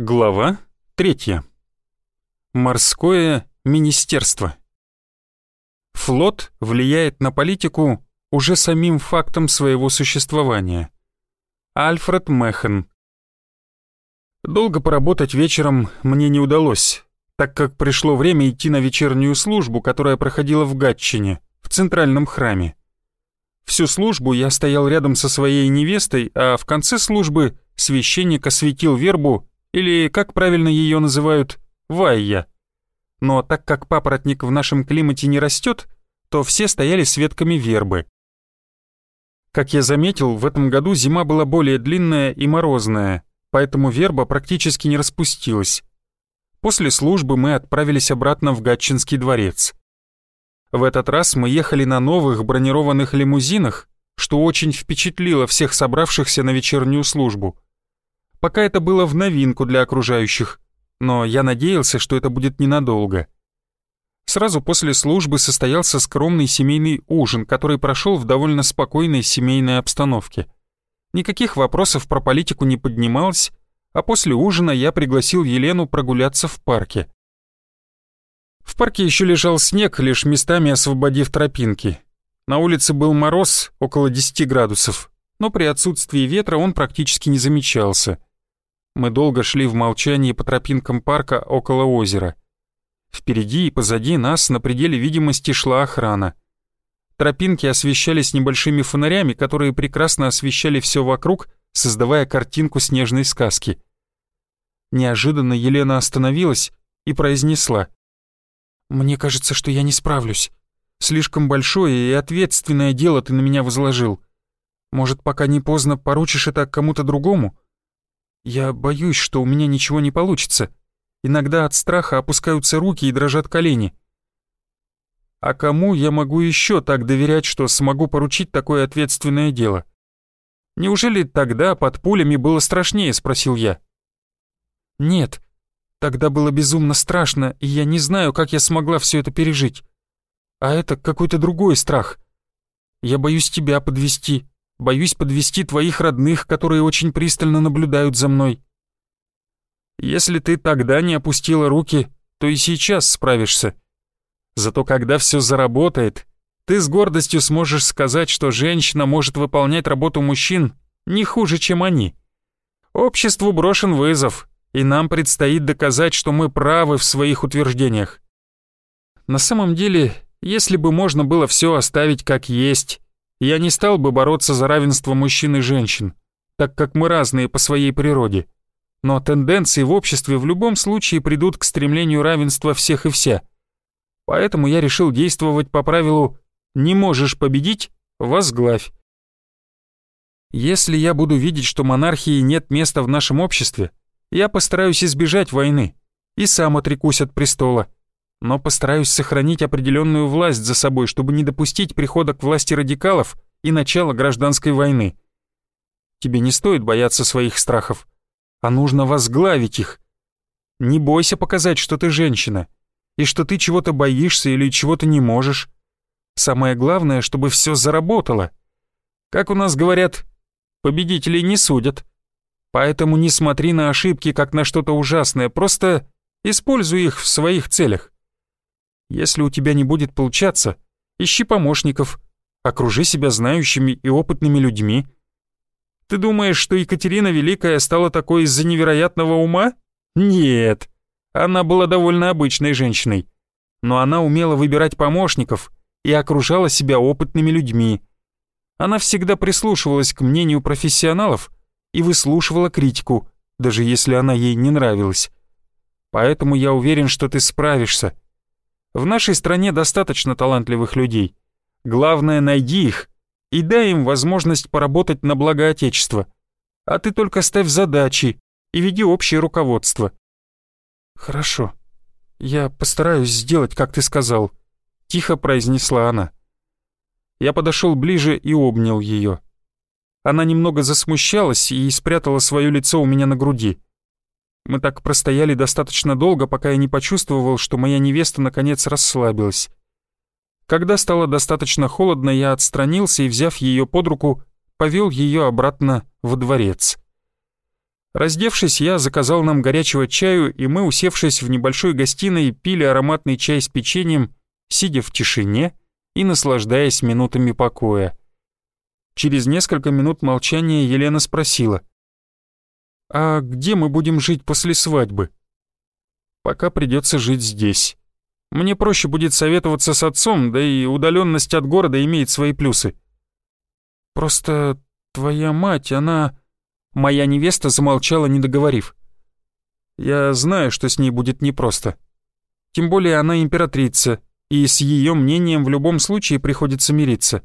Глава третья. Морское министерство. Флот влияет на политику уже самим фактом своего существования. Альфред Мехен. Долго поработать вечером мне не удалось, так как пришло время идти на вечернюю службу, которая проходила в Гатчине, в центральном храме. Всю службу я стоял рядом со своей невестой, а в конце службы священник осветил вербу или, как правильно ее называют, вайя. Но так как папоротник в нашем климате не растет, то все стояли с ветками вербы. Как я заметил, в этом году зима была более длинная и морозная, поэтому верба практически не распустилась. После службы мы отправились обратно в Гатчинский дворец. В этот раз мы ехали на новых бронированных лимузинах, что очень впечатлило всех собравшихся на вечернюю службу. Пока это было в новинку для окружающих, но я надеялся, что это будет ненадолго. Сразу после службы состоялся скромный семейный ужин, который прошел в довольно спокойной семейной обстановке. Никаких вопросов про политику не поднималось, а после ужина я пригласил Елену прогуляться в парке. В парке еще лежал снег, лишь местами освободив тропинки. На улице был мороз, около 10 градусов, но при отсутствии ветра он практически не замечался. Мы долго шли в молчании по тропинкам парка около озера. Впереди и позади нас на пределе видимости шла охрана. Тропинки освещались небольшими фонарями, которые прекрасно освещали все вокруг, создавая картинку снежной сказки. Неожиданно Елена остановилась и произнесла. «Мне кажется, что я не справлюсь. Слишком большое и ответственное дело ты на меня возложил. Может, пока не поздно поручишь это кому-то другому?» Я боюсь, что у меня ничего не получится. Иногда от страха опускаются руки и дрожат колени. А кому я могу еще так доверять, что смогу поручить такое ответственное дело? Неужели тогда под пулями было страшнее, спросил я. Нет, тогда было безумно страшно, и я не знаю, как я смогла все это пережить. А это какой-то другой страх. Я боюсь тебя подвести, Боюсь подвести твоих родных, которые очень пристально наблюдают за мной. Если ты тогда не опустила руки, то и сейчас справишься. Зато когда все заработает, ты с гордостью сможешь сказать, что женщина может выполнять работу мужчин не хуже, чем они. Обществу брошен вызов, и нам предстоит доказать, что мы правы в своих утверждениях. На самом деле, если бы можно было все оставить как есть, я не стал бы бороться за равенство мужчин и женщин, так как мы разные по своей природе. Но тенденции в обществе в любом случае придут к стремлению равенства всех и вся. Поэтому я решил действовать по правилу «не можешь победить – возглавь». Если я буду видеть, что монархии нет места в нашем обществе, я постараюсь избежать войны и сам отрекусь от престола но постараюсь сохранить определенную власть за собой, чтобы не допустить прихода к власти радикалов и начала гражданской войны. Тебе не стоит бояться своих страхов, а нужно возглавить их. Не бойся показать, что ты женщина, и что ты чего-то боишься или чего-то не можешь. Самое главное, чтобы все заработало. Как у нас говорят, победителей не судят. Поэтому не смотри на ошибки как на что-то ужасное, просто используй их в своих целях. Если у тебя не будет получаться, ищи помощников, окружи себя знающими и опытными людьми. Ты думаешь, что Екатерина Великая стала такой из-за невероятного ума? Нет, она была довольно обычной женщиной. Но она умела выбирать помощников и окружала себя опытными людьми. Она всегда прислушивалась к мнению профессионалов и выслушивала критику, даже если она ей не нравилась. Поэтому я уверен, что ты справишься. В нашей стране достаточно талантливых людей. Главное, найди их и дай им возможность поработать на благо Отечества. А ты только ставь задачи и веди общее руководство. Хорошо. Я постараюсь сделать, как ты сказал, тихо произнесла она. Я подошел ближе и обнял ее. Она немного засмущалась и спрятала свое лицо у меня на груди. Мы так простояли достаточно долго, пока я не почувствовал, что моя невеста наконец расслабилась. Когда стало достаточно холодно, я отстранился и, взяв ее под руку, повел ее обратно во дворец. Раздевшись, я заказал нам горячего чаю, и мы, усевшись в небольшой гостиной, пили ароматный чай с печеньем, сидя в тишине и наслаждаясь минутами покоя. Через несколько минут молчания Елена спросила. «А где мы будем жить после свадьбы?» «Пока придется жить здесь. Мне проще будет советоваться с отцом, да и удаленность от города имеет свои плюсы». «Просто твоя мать, она...» Моя невеста замолчала, не договорив. «Я знаю, что с ней будет непросто. Тем более она императрица, и с ее мнением в любом случае приходится мириться.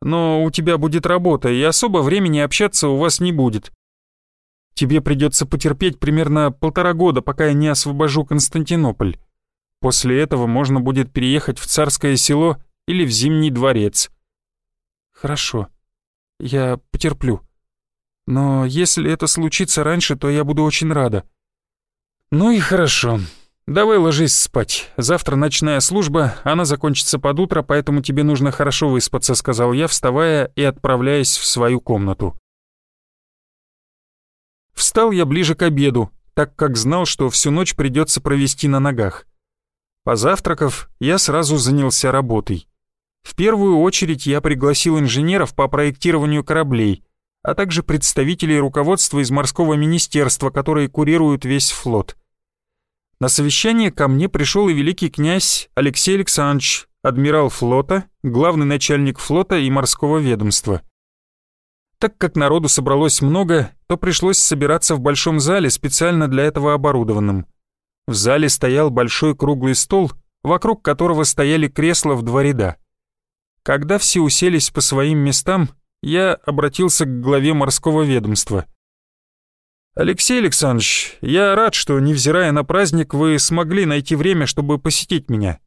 Но у тебя будет работа, и особо времени общаться у вас не будет. Тебе придется потерпеть примерно полтора года, пока я не освобожу Константинополь. После этого можно будет переехать в царское село или в Зимний дворец. Хорошо, я потерплю. Но если это случится раньше, то я буду очень рада. Ну и хорошо. Давай ложись спать. Завтра ночная служба, она закончится под утро, поэтому тебе нужно хорошо выспаться, сказал я, вставая и отправляясь в свою комнату. Встал я ближе к обеду, так как знал, что всю ночь придется провести на ногах. Позавтракав, я сразу занялся работой. В первую очередь я пригласил инженеров по проектированию кораблей, а также представителей руководства из морского министерства, которые курируют весь флот. На совещание ко мне пришел и великий князь Алексей Александрович, адмирал флота, главный начальник флота и морского ведомства. Так как народу собралось много, то пришлось собираться в большом зале, специально для этого оборудованном. В зале стоял большой круглый стол, вокруг которого стояли кресла в два ряда. Когда все уселись по своим местам, я обратился к главе морского ведомства. «Алексей Александрович, я рад, что, невзирая на праздник, вы смогли найти время, чтобы посетить меня.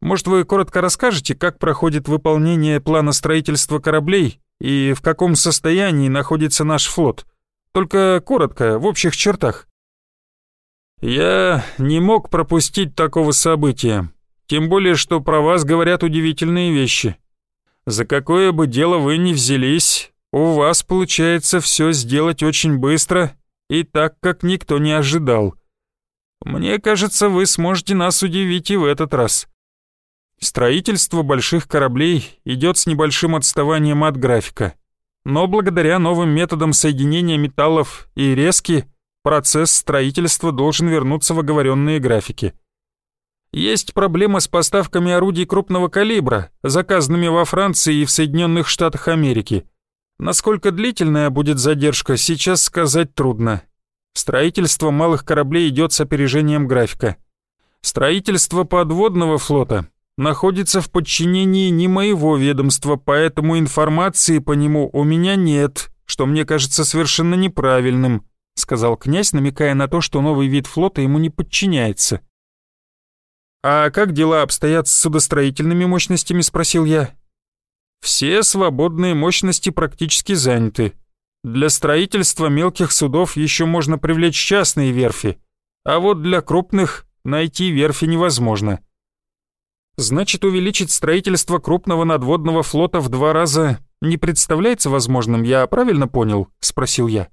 Может, вы коротко расскажете, как проходит выполнение плана строительства кораблей и в каком состоянии находится наш флот? Только коротко, в общих чертах». «Я не мог пропустить такого события, тем более, что про вас говорят удивительные вещи», за какое бы дело вы ни взялись, у вас получается все сделать очень быстро и так, как никто не ожидал. Мне кажется, вы сможете нас удивить и в этот раз. Строительство больших кораблей идет с небольшим отставанием от графика. Но благодаря новым методам соединения металлов и резки, процесс строительства должен вернуться в оговоренные графики. Есть проблема с поставками орудий крупного калибра, заказанными во Франции и в Соединенных Штатах Америки. Насколько длительная будет задержка, сейчас сказать трудно. Строительство малых кораблей идет с опережением графика. Строительство подводного флота находится в подчинении не моего ведомства, поэтому информации по нему у меня нет, что мне кажется совершенно неправильным», сказал князь, намекая на то, что новый вид флота ему не подчиняется. «А как дела обстоят с судостроительными мощностями?» — спросил я. «Все свободные мощности практически заняты. Для строительства мелких судов еще можно привлечь частные верфи, а вот для крупных найти верфи невозможно». «Значит, увеличить строительство крупного надводного флота в два раза не представляется возможным, я правильно понял?» — спросил я.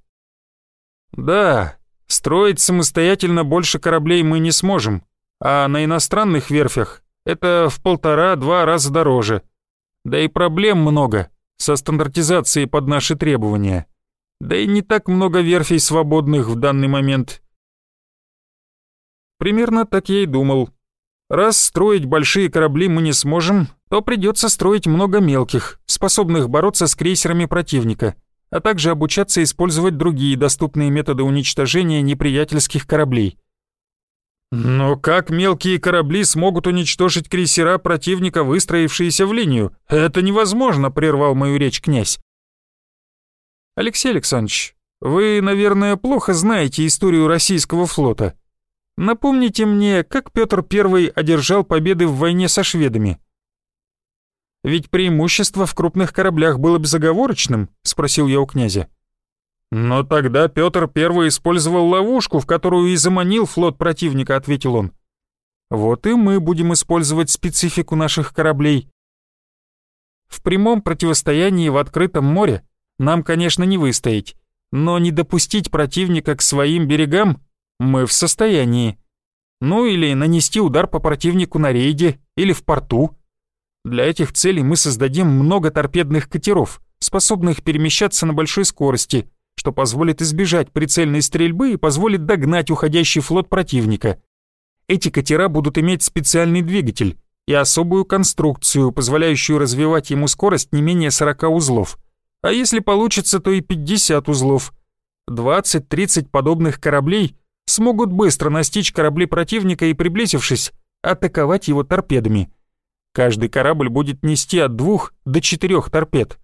«Да, строить самостоятельно больше кораблей мы не сможем, а на иностранных верфях это в полтора-два раза дороже. Да и проблем много со стандартизацией под наши требования. Да и не так много верфей свободных в данный момент. Примерно так я и думал. Раз строить большие корабли мы не сможем, то придется строить много мелких, способных бороться с крейсерами противника, а также обучаться использовать другие доступные методы уничтожения неприятельских кораблей. Но как мелкие корабли смогут уничтожить крейсера противника, выстроившиеся в линию? Это невозможно, прервал мою речь князь. Алексей Александрович, вы, наверное, плохо знаете историю российского флота. Напомните мне, как Петр I одержал победы в войне со шведами. Ведь преимущество в крупных кораблях было безоговорочным, спросил я у князя. «Но тогда Петр I использовал ловушку, в которую и заманил флот противника», — ответил он. «Вот и мы будем использовать специфику наших кораблей. В прямом противостоянии в открытом море нам, конечно, не выстоять, но не допустить противника к своим берегам мы в состоянии. Ну или нанести удар по противнику на рейде или в порту. Для этих целей мы создадим много торпедных катеров, способных перемещаться на большой скорости, что позволит избежать прицельной стрельбы и позволит догнать уходящий флот противника. Эти катера будут иметь специальный двигатель и особую конструкцию, позволяющую развивать ему скорость не менее 40 узлов. А если получится, то и 50 узлов. 20-30 подобных кораблей смогут быстро настичь корабли противника и, приблизившись, атаковать его торпедами. Каждый корабль будет нести от двух до четырех торпед.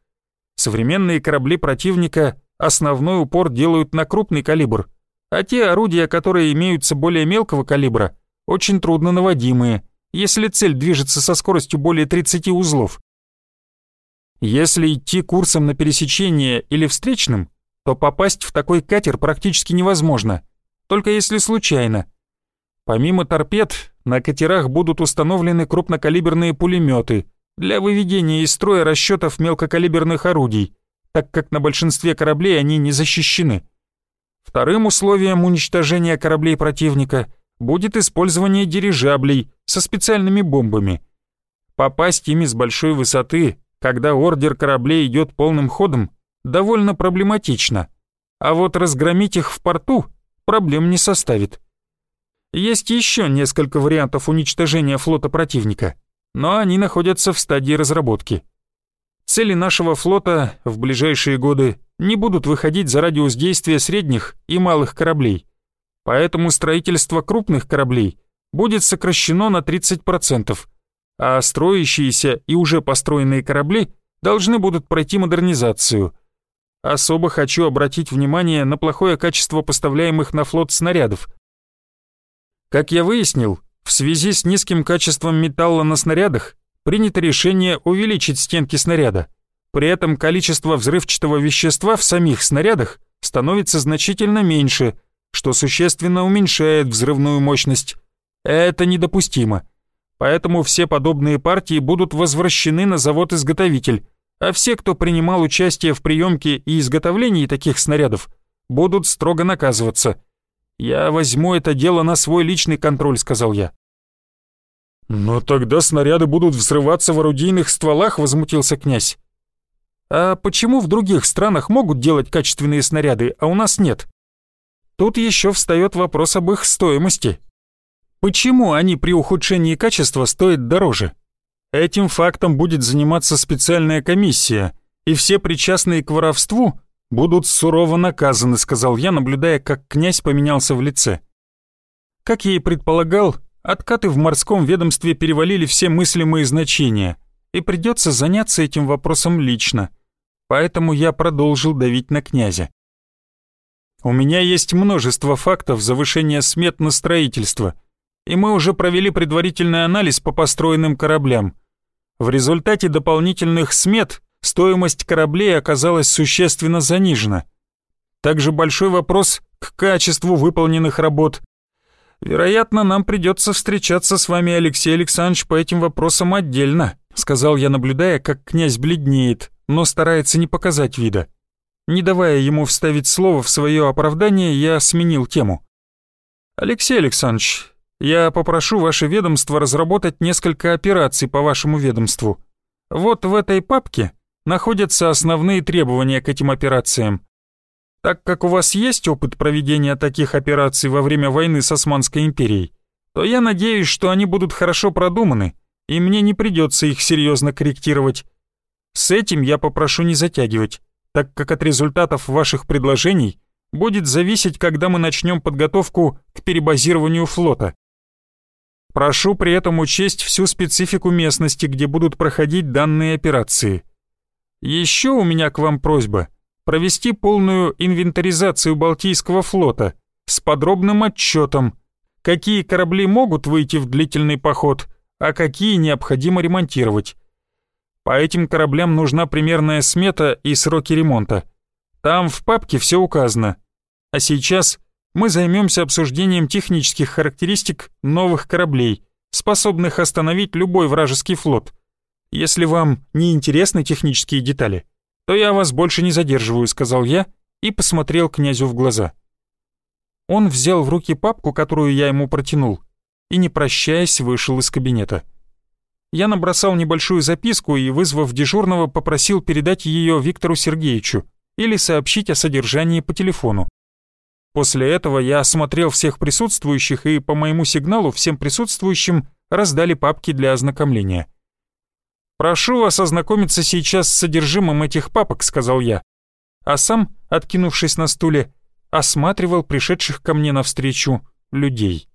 Современные корабли противника основной упор делают на крупный калибр, а те орудия, которые имеются более мелкого калибра, очень трудно наводимые, если цель движется со скоростью более 30 узлов. Если идти курсом на пересечение или встречным, то попасть в такой катер практически невозможно, только если случайно. Помимо торпед, на катерах будут установлены крупнокалиберные пулеметы для выведения из строя расчетов мелкокалиберных орудий, так как на большинстве кораблей они не защищены. Вторым условием уничтожения кораблей противника будет использование дирижаблей со специальными бомбами. Попасть ими с большой высоты, когда ордер кораблей идет полным ходом, довольно проблематично, а вот разгромить их в порту проблем не составит. Есть еще несколько вариантов уничтожения флота противника, но они находятся в стадии разработки. Цели нашего флота в ближайшие годы не будут выходить за радиус действия средних и малых кораблей. Поэтому строительство крупных кораблей будет сокращено на 30%, а строящиеся и уже построенные корабли должны будут пройти модернизацию. Особо хочу обратить внимание на плохое качество поставляемых на флот снарядов. Как я выяснил, в связи с низким качеством металла на снарядах принято решение увеличить стенки снаряда. При этом количество взрывчатого вещества в самих снарядах становится значительно меньше, что существенно уменьшает взрывную мощность. Это недопустимо. Поэтому все подобные партии будут возвращены на завод-изготовитель, а все, кто принимал участие в приемке и изготовлении таких снарядов, будут строго наказываться. «Я возьму это дело на свой личный контроль», — сказал я. «Но тогда снаряды будут взрываться в орудийных стволах», — возмутился князь. «А почему в других странах могут делать качественные снаряды, а у нас нет?» Тут еще встает вопрос об их стоимости. Почему они при ухудшении качества стоят дороже? Этим фактом будет заниматься специальная комиссия, и все причастные к воровству будут сурово наказаны, сказал я, наблюдая, как князь поменялся в лице. Как я и предполагал, Откаты в морском ведомстве перевалили все мыслимые значения, и придется заняться этим вопросом лично. Поэтому я продолжил давить на князя. У меня есть множество фактов завышения смет на строительство, и мы уже провели предварительный анализ по построенным кораблям. В результате дополнительных смет стоимость кораблей оказалась существенно занижена. Также большой вопрос к качеству выполненных работ «Вероятно, нам придется встречаться с вами, Алексей Александрович, по этим вопросам отдельно», сказал я, наблюдая, как князь бледнеет, но старается не показать вида. Не давая ему вставить слово в свое оправдание, я сменил тему. «Алексей Александрович, я попрошу ваше ведомство разработать несколько операций по вашему ведомству. Вот в этой папке находятся основные требования к этим операциям. Так как у вас есть опыт проведения таких операций во время войны с Османской империей, то я надеюсь, что они будут хорошо продуманы, и мне не придется их серьезно корректировать. С этим я попрошу не затягивать, так как от результатов ваших предложений будет зависеть, когда мы начнем подготовку к перебазированию флота. Прошу при этом учесть всю специфику местности, где будут проходить данные операции. Еще у меня к вам просьба — провести полную инвентаризацию Балтийского флота с подробным отчетом, какие корабли могут выйти в длительный поход, а какие необходимо ремонтировать. По этим кораблям нужна примерная смета и сроки ремонта. Там в папке все указано. А сейчас мы займемся обсуждением технических характеристик новых кораблей, способных остановить любой вражеский флот. Если вам не интересны технические детали, то я вас больше не задерживаю», — сказал я и посмотрел князю в глаза. Он взял в руки папку, которую я ему протянул, и, не прощаясь, вышел из кабинета. Я набросал небольшую записку и, вызвав дежурного, попросил передать ее Виктору Сергеевичу или сообщить о содержании по телефону. После этого я осмотрел всех присутствующих и по моему сигналу всем присутствующим раздали папки для ознакомления. «Прошу вас ознакомиться сейчас с содержимым этих папок», — сказал я. А сам, откинувшись на стуле, осматривал пришедших ко мне навстречу людей.